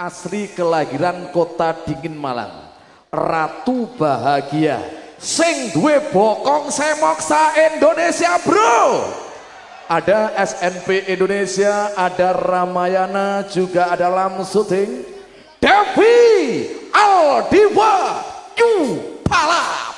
asli kelahiran kota dingin Malang. Ratu Bahagia. Sing duwe bokong semoksa Indonesia bro! Ada SNP Indonesia ada Ramayana juga ada Lamsuting Devi Aldiva Yu Palapa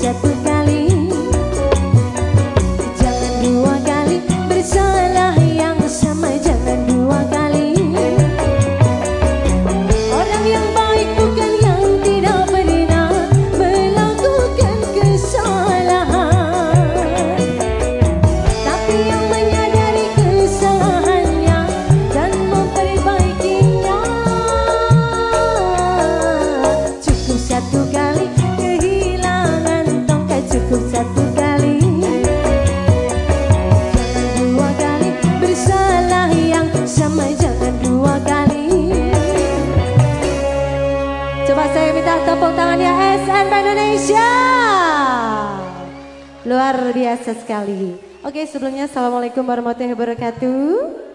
set Luar biasa sekali. Oke sebelumnya Assalamualaikum warahmatullahi wabarakatuh